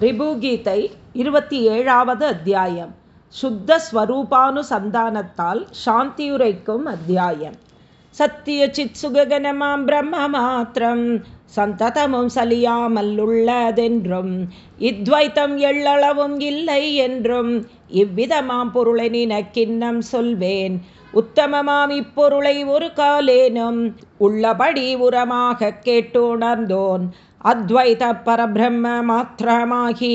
ரிபுகீதை இருபத்தி ஏழாவது அத்தியாயம். சுத்த ஸ்வரூபானுசந்தானத்தால் சாந்தியுரைக்கும் அத்தியாயம். சத்திய சித் சுககனமாம் பிரம்ம மாத்திரம் சந்ததமும் சலியாமல்லுள்ளதென்றும் இத்வைத்தம் எள்ளளவும் இல்லை என்றும் இவ்விதமாம் பொருளை நினக்கிண்ணம் சொல்வேன். உத்தமமாம் இப்பொருளை ஒரு காலேனும் உள்ளபடி உரமாக கேட்டுணர்ந்தோன் அத்வைத பரபிரம்ம மாத்திரமாகி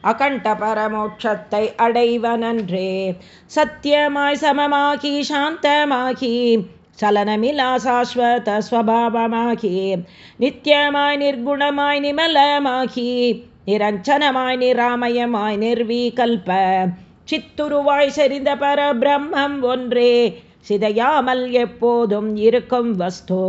அகண்ட பரமோட்சத்தை அடைவனன்றே. சத்தியமாய் சமமாகி சாந்தமாகி சலனமிலா சாஸ்வத ஸ்வபாவமாகி நித்தியமாய் நிர்குணமாய் நிமலமாகி நிரஞ்சனமாய் நிராமயமாய் நிர்வீகல்ப சித்துருவாய் செறிந்த பரபிரம்மம் ஒன்றே. சிதையாமல் எப்போதும் இருக்கும் வஸ்து.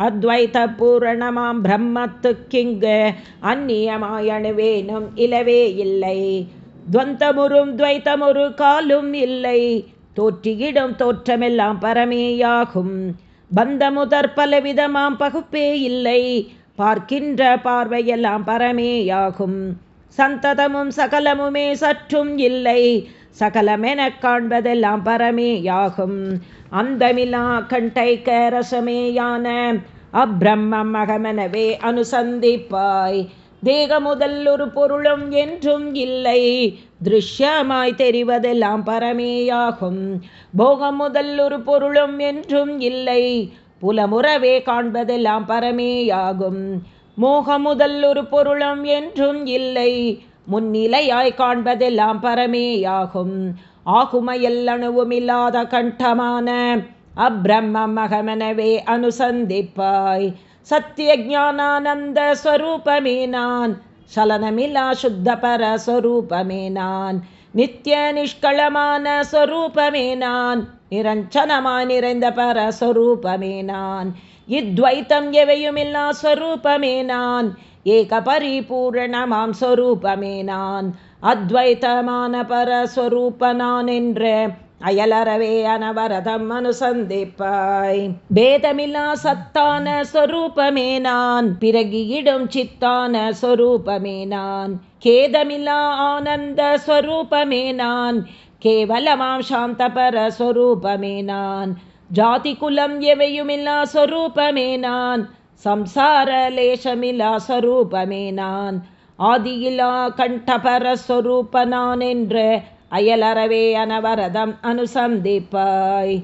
அத்வைத பூரணமாம் பிரம்மத்துக்கிங்கு அந்நியமாயணுவேனும் இலவே இல்லை. துவந்தமுறும் துவைத்தமுறு காலும் இல்லை. தோற்றியிடும் தோற்றமெல்லாம் பரமேயாகும். பந்தமுதற் பலவிதமாம் பகுப்பே இல்லை. பார்க்கின்ற பார்வையெல்லாம் பரமேயாகும். சந்ததமும் சகலமுமே சற்றும் இல்லை. சகலமெனக் காண்பதெல்லாம் பரமேயாகும். அந்தமிலா கண்டை கரசமேயான அப்பிரம்மம் அகமெனவே அனுசந்திப்பாய். தேக முதல் ஒரு பொருளும் என்றும் இல்லை. திருஷ்யமாய் தெரிவதெல்லாம் பரமேயாகும். போகம் முதல் ஒரு பொருளும் என்றும் இல்லை. புலமுறவே காண்பதெல்லாம் பரமேயாகும். மோகம் முதல் ஒரு பொருளும் என்றும் இல்லை. முன்னிலையாய் காண்பதெல்லாம் பரமேயாகும். ஆகுமையல்லணுவுமில்லாத கண்டமான அப்பிரம்மம் மகமெனவே அனுசந்திப்பாய். சத்திய ஜானானந்த ஸ்வரூபமே நான் சலனமில்லா சுத்த பர ஸ்வரூபமே நான் நித்திய நிஷ்களமான ஸ்வரூபமே நான் நிரஞ்சனமாய் நிறைந்த பர ஸ்வரூபமே நான். இத்வைத்தம் எவையுமில்லா ஸ்வரூபமே நான். ஏக பரிபூரணமாம் ஸ்வரூபமே நான். அத்வைத்தமான பரஸ்வரூப நான் என்று அயலறவே அனவரதம் அனுசந்திப்பாய். பேதமில்லா சத்தான ஸ்வரூபமே நான். பிறகியிடும் சித்தான ஸ்வரூபமே நான். கேதமில்லா ஆனந்த ஸ்வரூபமே நான். கேவலமாம் சாந்தபர ஸ்வரூபமே நான். ஜாதி குலம் எவையுமில்லா சொரூபமே நான். சம்சாரலேஷமிலா ஸ்வரூபமே நான். ஆதியிலா கண்டபரஸ்வரூப நான் என்று அயலறவே அனவரதம் அனுசந்திப்பாய்.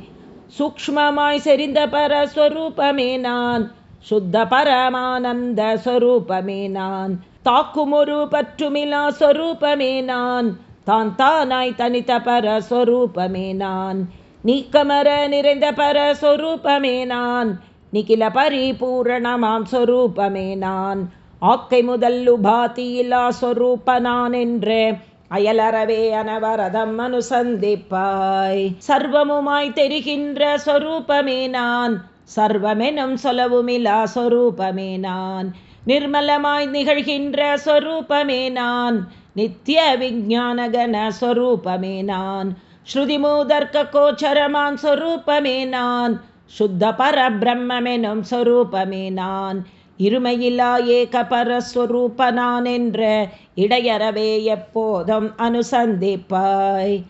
சூக்மமாய் செறிந்த பரஸ்வரூபமே நான். சுத்த பரமானந்த ஸ்வரூபமே நான். தாக்குமொரு பற்றுமிலா ஸ்வரூபமே நான். தான் தானாய் தனித்த பரஸ்வரூபமே நான். நீக்கமர நிறைந்த பரஸ்வரூபமே நான். நிகில பரிபூரணமாம் சொரூபமே நான். ஆக்கை முதல் உபாத்தியிலா சொரூப நான் என்று. அயலறவே அனவரதம் அனுசந்திப்பாய் சர்வமுமாய் தெரிகின்ற சொரூபமே நான். சர்வமெனும் சொலவுமிலா சொரூபமே நான். நிர்மலமாய் நிகழ்கின்ற சொரூபமே நான். நித்திய விஞ்ஞானகன சொரூபமே நான். ஸ்ருதிமூதர்க்க கோச்சரமான் சொரூபமே நான் சுத்த பரபிரம்மெனும் சொரூபமே நான் இருமையிலா ஏக பரஸ்வரூபனான் என்ற இடையறவே எப்போதும் அனுசந்திப்பாய்.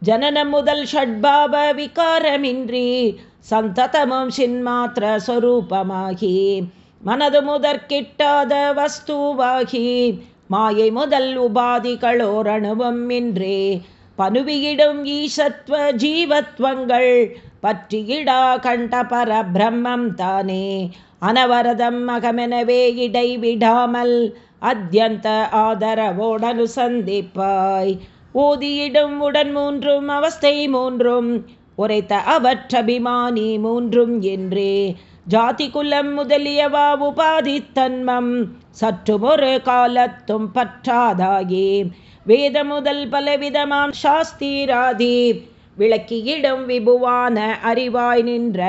ஜனனம் முதல் ஷட்பாவ விகாரமின்றி சந்ததமும் சின்மாத்திர சொரூபமாகி மனது முதற் கிட்டாத வஸ்துவாகி மாயை முதல் உபாதிகளோரணுவும் இன்றே பனுவியிடும் ஈசத்வ ஜீவத்வங்கள் பற்றியிடா கண்ட பர பிரம்மம் தானே. அனவரதம் அகமெனவே இடைவிடாமல் அத்தியந்த ஆதரவோடனு சந்திப்பாய். ஓதியிடும் உடன் மூன்றும் அவஸ்தை மூன்றும் உரைத்த அவற்றபிமானி மூன்றும் என்றே. ஜாதி குலம் முதலியவா உபாதி தன்மம் சற்றுமொரு காலத்தும் பற்றாதாயே. வேத முதல் பலவிதமாம் சாஸ்திராதி விளக்கியிடும் விபுவான அறிவாய் நின்ற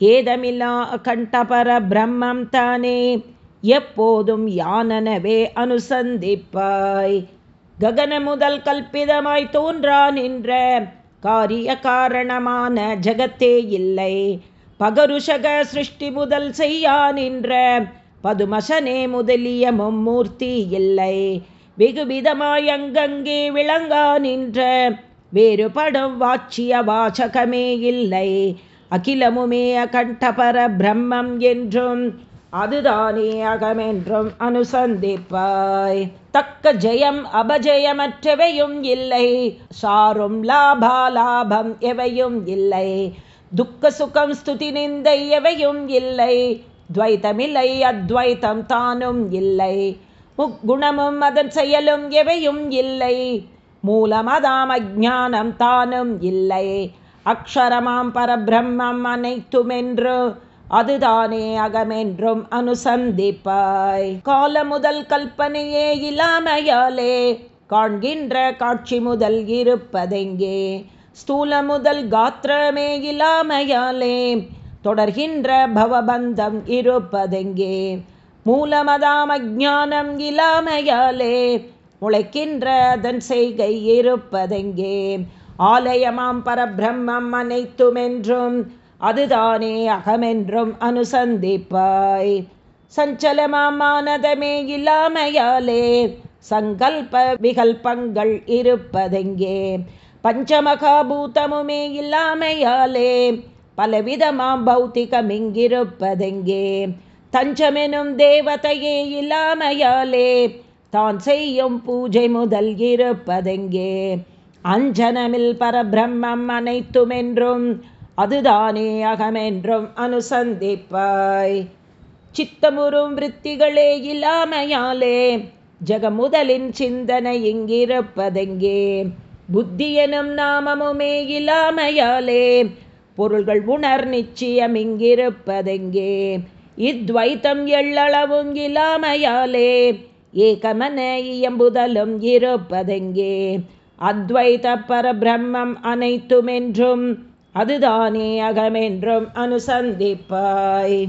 ஏதமில்லா கண்டபர பிரம்மம் தானே. எப்போதும் யானனவே அனுசந்திப்பாய். ககன முதல் கல்பிதமாய் தோன்றா நின்ற காரிய காரணமான ஜகத்தே இல்லை. பகருஷக சிருஷ்டி முதல் செய்யா நின்ற பதுமசனே முதலிய மும்மூர்த்தி இல்லை. வெகுவிதமாய் அங்கங்கே விளங்கா நின்ற வேறுபடும் வாட்சிய வாசகமே இல்லை. அகிலமுமே அகண்டபர பிரம்மம் என்றும் அதுதானே அகமென்றும் அனுசந்திப்பாய். தக்க ஜெயம் அபஜயமற்றவையும் இல்லை சாரும் லாபாலாபம் எவையும் இல்லை. துக்க சுகம் ஸ்துதி நிந்தை எவையும் இல்லை துவைத்தமில்லை அத்வைத்தம் தானும் இல்லை. முக்குணமும் அதன் செயலும் எவையும் இல்லை. மூலமதாம் அஜானம் தானும் இல்லை. அக்ஷரமாம் பரபிரம்மம் அனைத்துமென்று அதுதானே அகமென்றும் அனுசந்திப்பாய். கால முதல் கல்பனையே இல்லாமையாலே காண்கின்ற காட்சி முதல் இருப்பதெங்கே? ஸ்தூல முதல் காத்திரமே இல்லாமையாலே தொடர்கின்ற பவபந்தம் இருப்பதெங்கே? மூலமதாமஜானம் இல்லாமையாலே முளைக்கின்ற அதன் செய்கை இருப்பதெங்கே? ஆலயமாம் பரபிரம்மம் அனைத்துமென்றும் அதுதானே அகமென்றும் அனுசந்திப்பாய். சஞ்சலமாமானதமே இல்லாமையாலே சங்கல்ப விகல்பங்கள் இருப்பதெங்கே? பஞ்சமகாபூதமுமே இல்லாமையாலே பலவிதமாம் பௌத்திகம் இங்கிருப்பதெங்கே தஞ்சமெனும் தேவதையே இல்லாமையாலே தான் செய்யும் பூஜை முதல் இருப்பதெங்கே? அஞ்சனமில் பரபிரம்மம் அனைத்துமென்றும் அதுதானே அகமென்றும் அனுசந்திப்பாய். சித்தமுறும் விற்த்திகளே இல்லாமையாலே ஜகமுதலின் சிந்தனை இங்கிருப்பதெங்கே? புத்தி எனும் நாமமுமே இல்லாமையாலே பொருள்கள் உணர் நிச்சயம் இங்கிருப்பதெங்கே? இத்வைத்தம் எள்ளளவும் இல்லாமையாலே ஏகமன இயம்புதலும் இருப்பதெங்கே? அத்வைத பரபிரம்மம் அனைத்துமென்றும் அதுதானே அகமென்றும் அனுசந்திப்பாய்.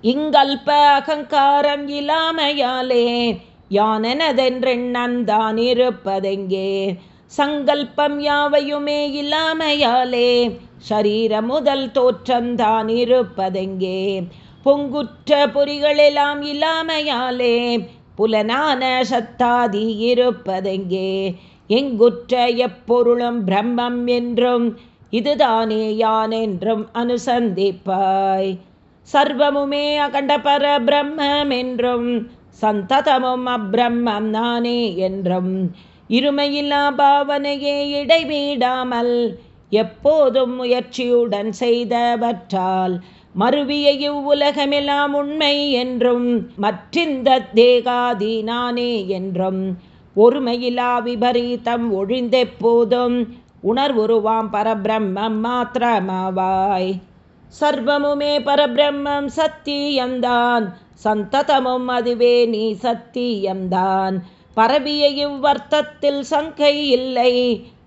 இங்கல்ப அகங்காரம் இல்லாமையாலே யானெனதென்றெண்ணந்தான் இருப்பதெங்கே? சங்கல்பம் யாவையுமே இல்லாமையாலே சரீர முதல் தோற்றம்தான் இருப்பதெங்கே? பொங்குற்ற பொறிகளெல்லாம் இல்லாமையாலே புலனான சத்தாதி இருப்பதெங்கே? எங்குற்ற எப்பொருளும் பிரம்மம் என்றும் இதுதானே யான் என்றும் அனுசந்திப்பாய். சர்வமுமே அகண்ட பர பிரம்மம் என்றும் சந்ததமும் அப்பிரம்மம் நானே என்றும் இருமையில்லா பாவனையே இடைவிடாமல் எப்போதும் முயற்சியுடன் செய்தவற்றால் மறுவிய இவ்வுலகமெல்லாம் உண்மை என்றும் மற்றிந்த தேகாதி நானே என்றும் ஒருமையிலா விபரீதம் ஒழிந்தெப்போதும் உணர்வுருவாம் பரபிரம்மம் மாத்திரமாவாய். சர்வமுமே பரபிரம்மம் சத்தியம்தான் சந்ததமும் அதுவே நீ சத்தியம்தான். பரவிய இவ்வர்த்தத்தில் சங்கை இல்லை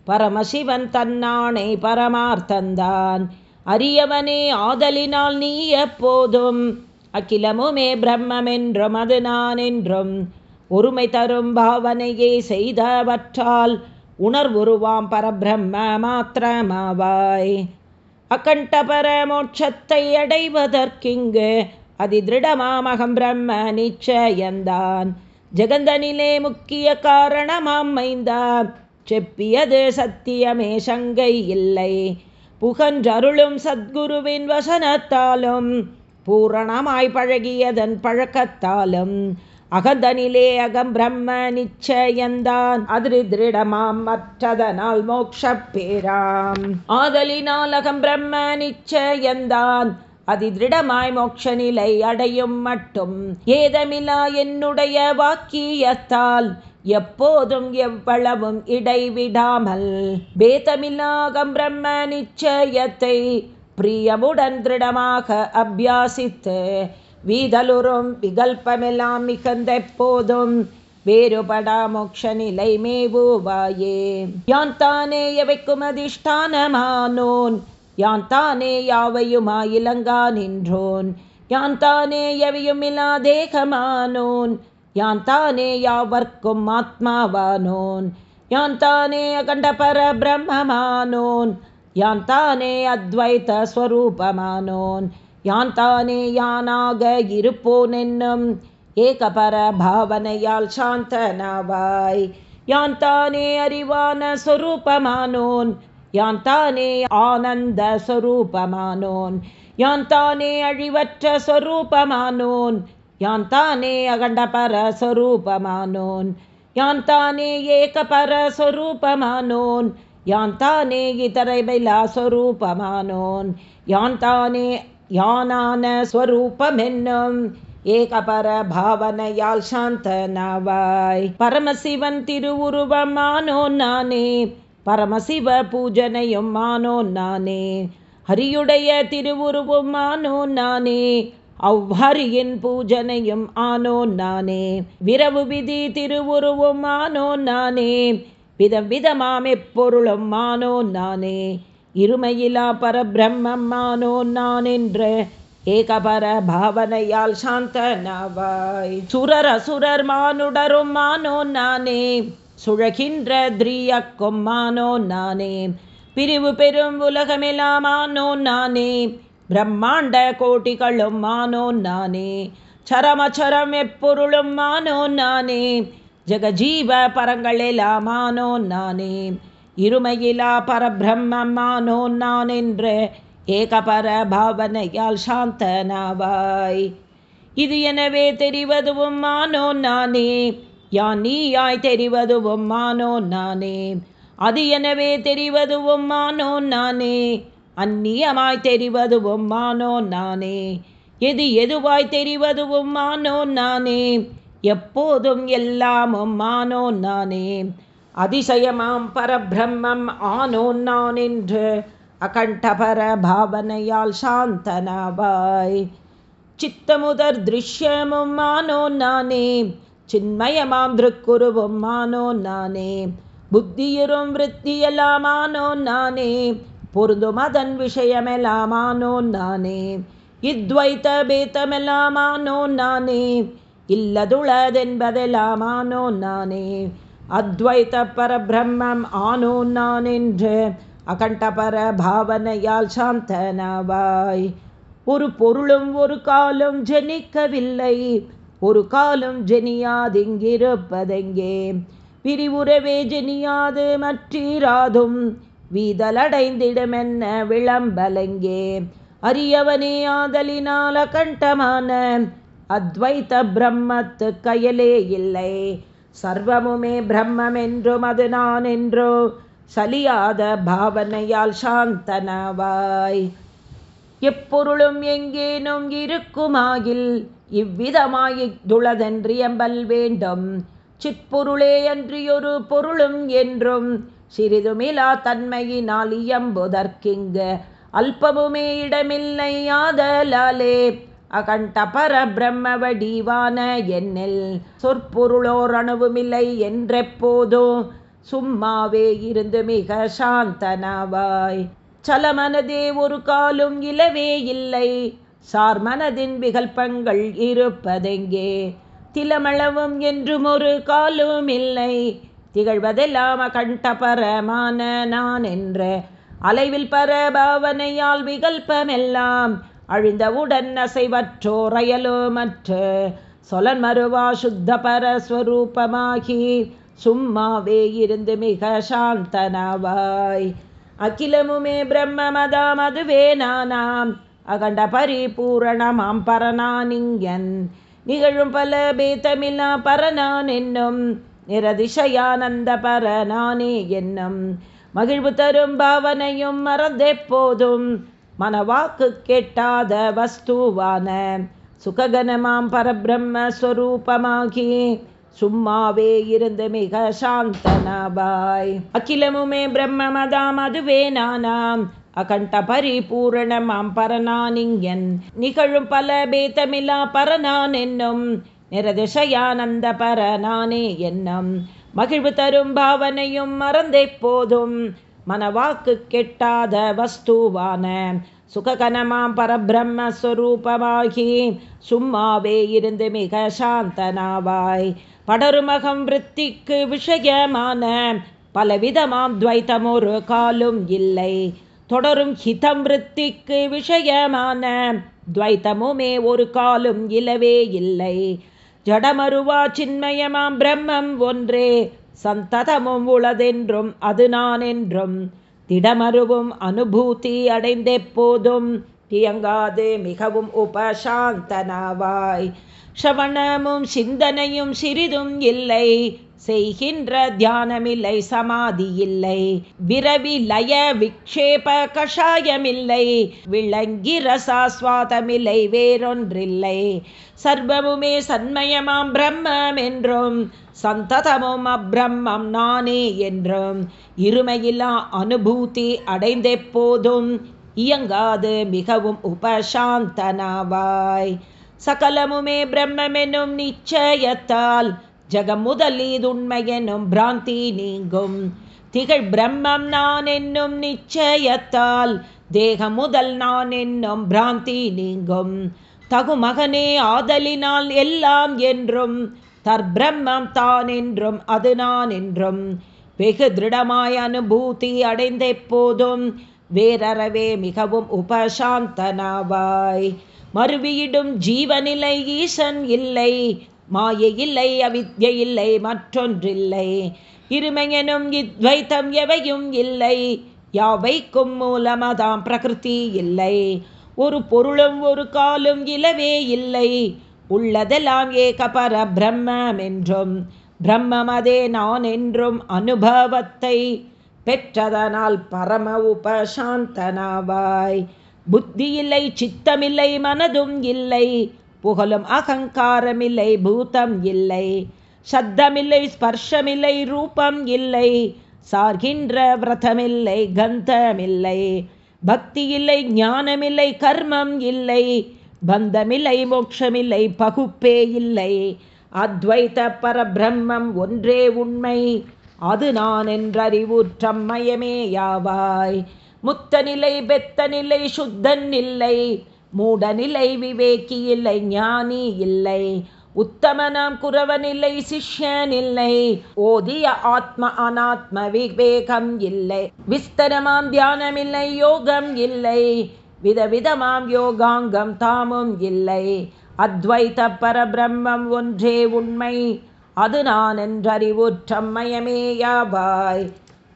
பரமசிவன் தன்னானே பரமார்த்தந்தான். அரியவனே ஆதலினால் நீ எப்போதும் அகிலமுமே பிரம்மென்றும் அது நான் என்றும் ஒருமை தரும் பாவனையே செய்தவற்றால் உணர்வுருவாம் பரபிரம்ம மாத்திரமாவாய். அகண்ட பரமோட்சத்தை அடைவதற்கிங்கு அதிதிருடமாமகம் பிரம்ம நிச்சயந்தான். ஜெகந்தனிலே முக்கிய காரணமாம் மைந்தான் செப்பியது சத்தியமே சங்கை இல்லை. புகன்றருளும் சத்குருவின் வசனத்தாலும் பூரணமாய் பழகியதன் பழக்கத்தாலும் அகந்தனிலே அகம் பிரம்ம நிச்சயந்தான் அதிரு திருடமாம் மற்றதனால் மோக்ஷ பேராம். ஆதலினால் அகம் பிரம்ம நிச்சயந்தான் அதிதிருடமாய் மோட்ச நிலை அடையும் மட்டும். ஏதமிலா என்னுடைய வாக்கியத்தால் எப்போதும் எவ்வளவும் இடைவிடாமல் பேதமில்லாகம் பிரம்ம நிச்சயத்தை பிரியமுடன் திருடமாக அபியாசித்து வீதலுறும் விகல்பமெல்லாம் மிகுந்த எப்போதும் வேறுபடா மோட்ச நிலை மேவுவாயே. யான் தானே எவைக்கும் அதிஷ்டானமானோன்? யான் தானே யாவையுமாயிலங்கா நின்றோன்? யான் தானே எவையுமில்லா தேகமானோன் யான் தானே யாவர்க்கும் ஆத்மாவானோன்? யான் தானே அகண்ட பர பிரம்மமானோன் யான் தானே அத்வைத ஸ்வரூபமானோன்? யான் தானே யானாக இருப்போன் என்னும் ஏகபர பாவனையால் சாந்தனாவாய். யான் தானே அறிவான சொரூபமானோன் யான் தானே ஆனந்த சொரூபமானோன் யான் தானே அழிவற்ற சொரூபமானோன் யான் தானே அகண்டபர சொரூபமானோன் யான் தானே ஏகபர சொரூபமானோன் யான் தானே இதரைபைலா சொரூபமானோன் யான் தானே யானான ஸ்வரூபமென்னும் ஏகபர பாவனையால் சாந்தனாவாய். பரமசிவன் திருவுருவமானோன் நானே. பரமசிவ பூஜனையும் மானோன் நானே. ஹரியுடைய திருவுருவும் மானோன் நானே. அவ்வரியின் பூஜனையும் ஆனோ நானே. விரவு விதி திருவுருவும் ஆனோ நானே. விதம் விதமாம் எப்பொருளும் ஆனோ நானே. இருமையிலா பரபிரம்மம் ஆனோ நான் என்று ஏகபர பாவனையால் சாந்தனவாய். சுரர் அசுரர் மானுடரும் மானோ நானே. சுழகின்ற திரியக்கும் மானோ நானே. பிரிவு பெரும் உலகமெல்லாம் உலகமெல்லாமானோ நானே. பிரம்மாண்ட கோட்டிகளும் மானோன் நானே. சரமச்சரம் எப்பொருளும் மானோன் நானே. ஜெகஜீவ பரங்களெல்லாமானோ நானே. இருமையிலா பரபிரம்மம் மானோ நான் என்று ஏகபர பாவனையால் சாந்தனாவாய். இது எனவே தெரிவதுவும் மானோன் நானே. யான் நீயாய் தெரிவதுவும் மானோன் நானே. அது எனவே தெரிவதுவும் மானோன் நானே. அந்நியமாய் தெரிவதுவும் மானோ நானே. எது எதுவாய் தெரிவதுவும் மானோ நானே. எப்போதும் எல்லாமும் மானோ நானே. அதிசயமாம் பரபிரம்மம் ஆனோ நான் என்று அகண்டபர பாவனையால் சாந்தனாவாய். சித்தமுதர் திருஷ்யமும் மானோ நானே. சின்மயமாம் திருக்குருவும் மானோ நானே. புத்தியுறும் விற்த்தியெல்லாமானோ நானே. பொருந்தும் அதன் விஷயமெல்லாமானோ நானே இத்வைத்த பேத்தமெல்லாமானோ நானே இல்லதுளதென்பதெல்லாமானோ நானே அத்வைத்த பரபிரம்மம் ஆனோ நான் என்று அகண்டபர பாவனையால் சாந்தனவாய். ஒரு பொருளும் ஒரு காலும் ஜெனிக்கவில்லை. ஒரு காலம் ஜெனியாதிங்கிருப்பதெங்கே? விரிவுறவே ஜெனியாது மற்றீராதும். வீதலடைந்திடுமென்ன விளம்பலங்கே. அரியவனே ஆதலினால் கண்டமான அத்வைத்த பிரம்மத்து கயலே இல்லை. சர்வமுமே பிரம்மம் என்றும் அது நான் என்றோ சலியாத பாவனையால் சாந்தனவாய். எப்பொருளும் எங்கேனும் இருக்குமாகில் இவ்விதமாயித்துளதென்றியம்பல் வேண்டும். சிற்பொருளே அன்றியொரு பொருளும் என்றும் சிறிதுமிலா தன்மையினால் இயம்புதற்கிங்கு. அல்பமுமே இடமில்லை யாதலாலே அகண்ட பர பிரம்ம வடிவான என்னில் சொற்பொருளோர் அணுவுமில்லை என்றெப்போதும் சும்மாவே இருந்து மிக சாந்தனவாய். சலமனதே ஒரு காலும் இலவே இல்லை. சார் மனதின் விகல்பங்கள் இருப்பதெங்கே? திலமளவும் என்றும் ஒரு காலும் இல்லை. திகழ்வதெல்லாம் அகண்டபரமான நான் என்ற அலைவில் பரபாவனையால் விகல்பமெல்லாம் அழிந்தவுடன் அசைவற்றோரையலோ மற்ற சொலன் மறுவா சுத்த பரஸ்வரூபமாகி சும்மாவே இருந்து மிக சாந்தனவாய். அகிலமுமே பிரம்ம மதாம் அதுவே நானாம். அகண்ட பரிபூரணமாம் பரநானிங்கன். நிகழும் பல பேதமில்லா பரநான் என்னும் நிரதிசயானந்த பரநானே என்னும் மகிழ்வு தரும் பாவனையும் மறந்தெப்போதும் மனவாக்கு கெட்டாத வஸ்துவான சுககனமாம் பரபிரம்மஸ்வரூபமாகி சும்மாவே இருந்து மிக சாந்தனபாய் அகிலமுமே பிரம்மமதாம் அதுவே நானாம். அகண்ட பரிபூரணமாம் பரநானிங்கன் நிகழும் பல பேதமில்லா பரநான் என்னும் நிரதிசயானந்த பரநானே என்னம். மகிழ்வு தரும் பாவனையும் மறந்தே போதும். மனவாக்கு கெட்டாத வஸ்துவான சுககனமாம் பரபிரம்மஸ்வரூபமாகி சும்மாவே இருந்து மிக சாந்தனாவாய். படருமகம் விற்பிக்கு விஷயமான பலவிதமாம் துவைத்தம் ஒரு காலும் இல்லை. தொடரும் ஹிதம் விற்பிக்கு விஷயமான துவைத்தமுமே ஒரு காலும் இலவே இல்லை. ஜடமருவா சின்மயமாம் பிரம்மம் ஒன்றே சந்ததமும் உளதென்றும் அது நான் என்றும் திடமருவும் அனுபூதி அடைந்தெப்போதும் இயங்காது மிகவும் உபசாந்தனாவாய். ஷவணமும் சிந்தனையும் சிறிதும் இல்லை செய்கின்ற தியானமில்லை சமாதி இல்லை விரவி லய விக்ஷேப கஷாயமில்லை. விளங்கி ரசாஸ்வாதமில்லை வேறொன்றில்லை. சர்வமுமே சன்மயமாம் பிரம்மம் என்றும் சந்ததமும் அப்பிரம்மம் நானே என்றும். இருமையிலா அனுபூதி அடைந்தெப்போதும் இயங்காது மிகவும் உபசாந்தனாவாய். சகலமுமே பிரம்மெனும் நிச்சயத்தால் ஜகம் முதலீதுண்மையெனும் பிராந்தி நீங்கும். திகழ் பிரம்மம் நான் என்னும் நிச்சயத்தால் தேகம் முதல் நான் என்னும் பிராந்தி நீங்கும். தகு மகனே ஆதலினால் எல்லாம் என்றும் தற்பிரம்மம் தான் என்றும் அது நான் என்றும். வெகு திருடமாய் அனுபூதி அடைந்த போதும் வேறறவே மிகவும் உபசாந்தனாவாய். மறுவியிடும் ஜீவநிலை ஈசன் இல்லை மாயை இல்லை அவித்ய இல்லை மற்றொன்றில்லை. இருமையனும் இத்வைத்தம் எவையும் இல்லை. யாவைக்கும் மூலமதாம் பிரகிருதி இல்லை. ஒரு பொருளும் ஒரு காலும் இலவே இல்லை. உள்ளதெல்லாம் ஏகபர பிரம்மம் என்றும் பிரம்மம் அதே நான் என்றும் அனுபவத்தை பெற்றதனால் பரம உபசாந்தனாவாய். புத்தி இல்லை சித்தமில்லை மனதும் இல்லை. புகழும் அகங்காரமில்லை பூதம் இல்லை. சத்தமில்லை ஸ்பர்ஷமில்லை ரூபம் இல்லை. சார்கின்ற விரதமில்லை கந்தமில்லை. பக்தி இல்லை ஞானமில்லை கர்மம் இல்லை. பந்தமில்லை மோட்சமில்லை பகுப்பே இல்லை. அத்வைத பரபிரம்மம் ஒன்றே உண்மை. அது நான் என்றறிவுற்றம்மயமே யாவாய். முத்த நிலை பெத்த நிலை சுத்தன் இல்லை. மூடநிலை விவேக்கி இல்லை ஞானி இல்லை. உத்தமனாம் குறவனில்லை சிஷ்யனில்லை. ஓதிய ஆத்ம அனாத்ம விவேகம் இல்லை. விஸ்தரமாம் தியானமில்லை யோகம் இல்லை. விதவிதமாம் யோகாங்கம் தாமும் இல்லை. அத்வைத பரபிரம்மம் ஒன்றே உண்மை. அது நான் என்றறிவுற்றம்மயமேயாவாய்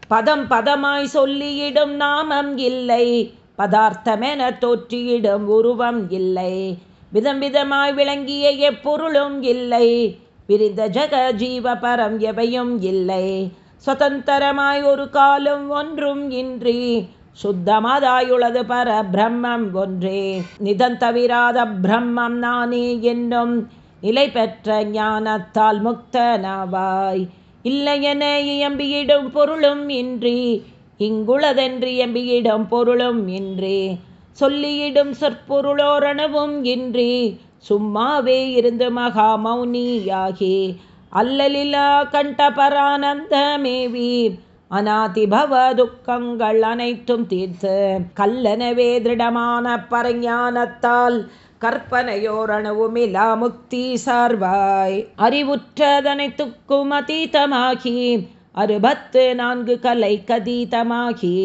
பதம் பதமாய் சொல்லியிடும் நாமம் இல்லை. பதார்த்தமென தோற்றியிடும் உருவம் இல்லை. விதம் விதமாய் விளங்கிய எப்பொருளும் இல்லை. விரிந்த ஜக ஜீவபரம் எவையும் இல்லை. சுதந்திரமாய் ஒரு காலம் ஒன்றும் இன்றி சுத்தமதாயுளது பர பிரம்மம் ஒன்றே நிதந்தவிராத பிரம்மம் நானே என்னும் நிலை பெற்ற ஞானத்தால் முக்தனாவாய். இல்லையென இயம்பியிடும் பொருளும் இன்றி இங்குளதென்று எம்பியிடம் பொருளும் இன்றி சொல்லியிடும் சொற்பொருளோரணவும் இன்றி சும்மாவே இருந்து மகா மௌனியாகி அல்லலிலா கண்டபரானந்தமேவி அநாதிபவ துக்கங்கள் அனைத்தும் தீர்த்து கல்லனவே திருடமான பரஞானத்தால் கற்பனையோரணவுமிலா முக்தி சார்வாய் அறிவுற்றதனைத்துக்கும் அதீதமாகி அறுபத்து நான்கு கலை கதீதமாகி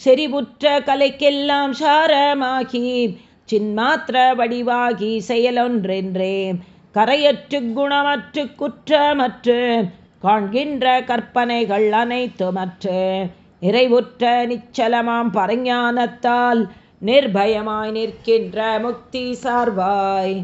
செறிவுற்ற கலைக்கெல்லாம் சாரமாகி சின்மாத்திர வடிவாகி செயலொன்றென்றே கரையற்று குணமற்று குற்றமற்று காண்கின்ற கற்பனைகள் அனைத்துமற்று நிறைவுற்ற நிச்சலமாம் பரஞானத்தால் நிர்பயமாய் நிற்கின்ற முக்தி சார்வாய்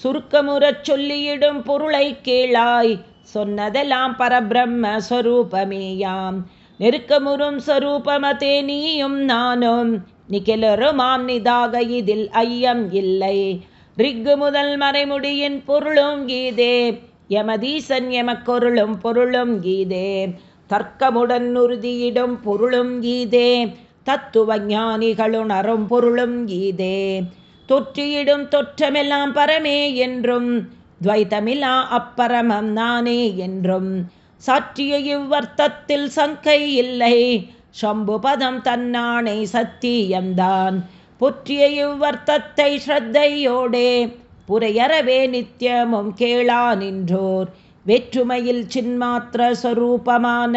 சுருக்கமுறச் சொல்லியிடும் பொருளை கேளாய் சொன்னதெல்லாம் பரபிரம்ம ஸ்வரூபமேயாம் நெருக்கமுறும் ஸ்வரூபமதே நீயும் நானும். நிகிலருமாம் நிதாக இதில் ஐயம் இல்லை. ரிக்கு முதல் மறைமுடியின் பொருளும் கீதே. யமதீசன் எமக்கொருளும் பொருளும் கீதே. தர்க்கமுடன் உறுதியிடும் பொருளும் கீதே. தத்துவ ஞானிகளுணரும் பொருளும் கீதே. தொற்றியிடும் தொற்றமெல்லாம் பரமே என்றும் துவைத்தமிலா அப்பரமம் நானே என்றும். சாற்றிய இவ்வர்த்தத்தில் சங்கை இல்லை. சம்புபதம் தன்னானை சத்தியம்தான். புற்றிய இவ்வர்த்தத்தை ஸ்ரத்தையோடே புரையறவே நித்தியமும் கேளா நின்றோர். வெற்றுமையில் சின்மாத்திர சொரூபமான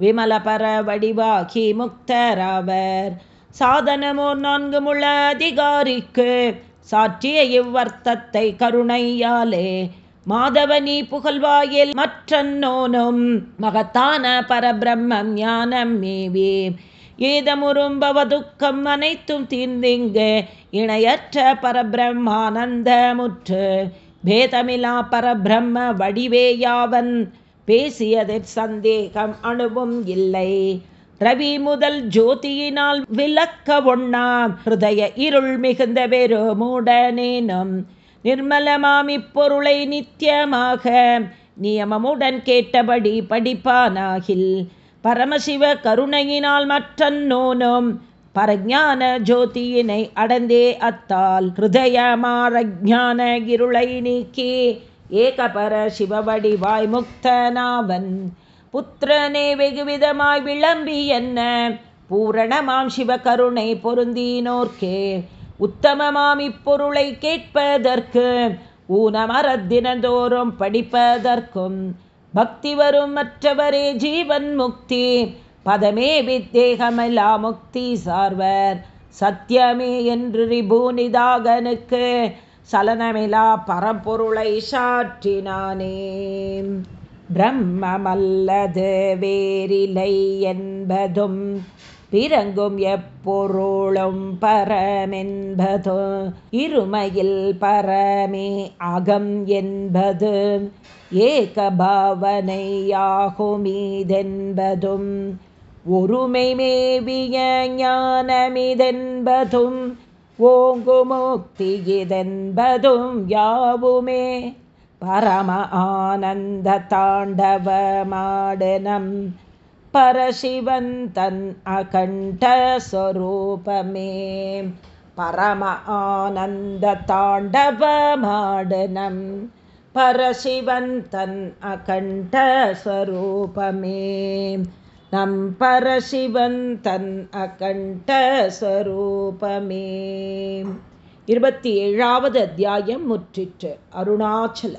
விமலபர வடிவாகி முக்தராவர் சாதனமோர் நான்கு முள அதிகாரிக்கு சாற்றிய இவ்வர்த்தத்தை கருணையாலே. மாதவனி புகழ்வாயில் மற்றன்னோனும் மகத்தான பரபிரம்மம் ஞானம் மேவே. ஏதமுரும்பவதுக்கம் அனைத்தும் தீர்ந்திங்கு இணையற்ற பரபிரம்மானந்தமுற்று. பேதமிலா பரபிரம்ம வடிவேயாவன் பேசியதிற் சந்தேகம் அணுவும் இல்லை. ரவி முதல் ஜோதியினால் விளக்க ஒண்ணாம். ஹிருதய இருள் மிகுந்த வெறு மூடனேனும். நிர்மலமாமி பொருளை நித்தியமாக நியமமுடன் கேட்டபடி படிப்பானாகில். பரமசிவ கருணையினால் மற்றன்னோனும் பரஞான ஜோதியினை அடந்தே அத்தால். ஹிருதயமாரஜான இருளை நீக்கி ஏகபர சிவவடிவாய் முக்தனாவன். புத்திரனே வெகுவிதமாய் விளம்பி என்ன? பூரணமாம் சிவகருணை பொருந்தினோர்க்கே. உத்தமமாம் இப்பொருளை கேட்பதற்கு ஊனமரத்தினந்தோறும் படிப்பதற்கும். பக்தி வரும் மற்றவரே ஜீவன் முக்தி பதமே வித்தேகமெல்லா முக்தி சார்வர். சத்தியமே என்று ரிபூனிதாகனுக்கு சலனமிலா பரம்பொருளை சாற்றினானே. பிரம்மமல்லது வேறிலை என்பதும் பிறங்கும் எப்பொருளும் பரமென்பது இருமையில் பரமே அகம் என்பது ஏகபாவனையாகுமீதென்பதும் ஒருமை மேவிய ஞானமிதென்பதும் ஓங்குமுக்தி இதென்பதும் யாவுமே. பரம ஆனந்த தாண்டவமாடனம் பரசிவன் தன் அகண்டஸ்வரூபமே பரம ஆனந்த தாண்டவமாடனம் பரசிவன் தன் அகண்டஸ்வரூபமே நம் பரசிவன் தன் அகண்டஸ்வரூபமே இருபத்தி ஏழாவது அத்தியாயம் முற்றிற்று. அருணாச்சல.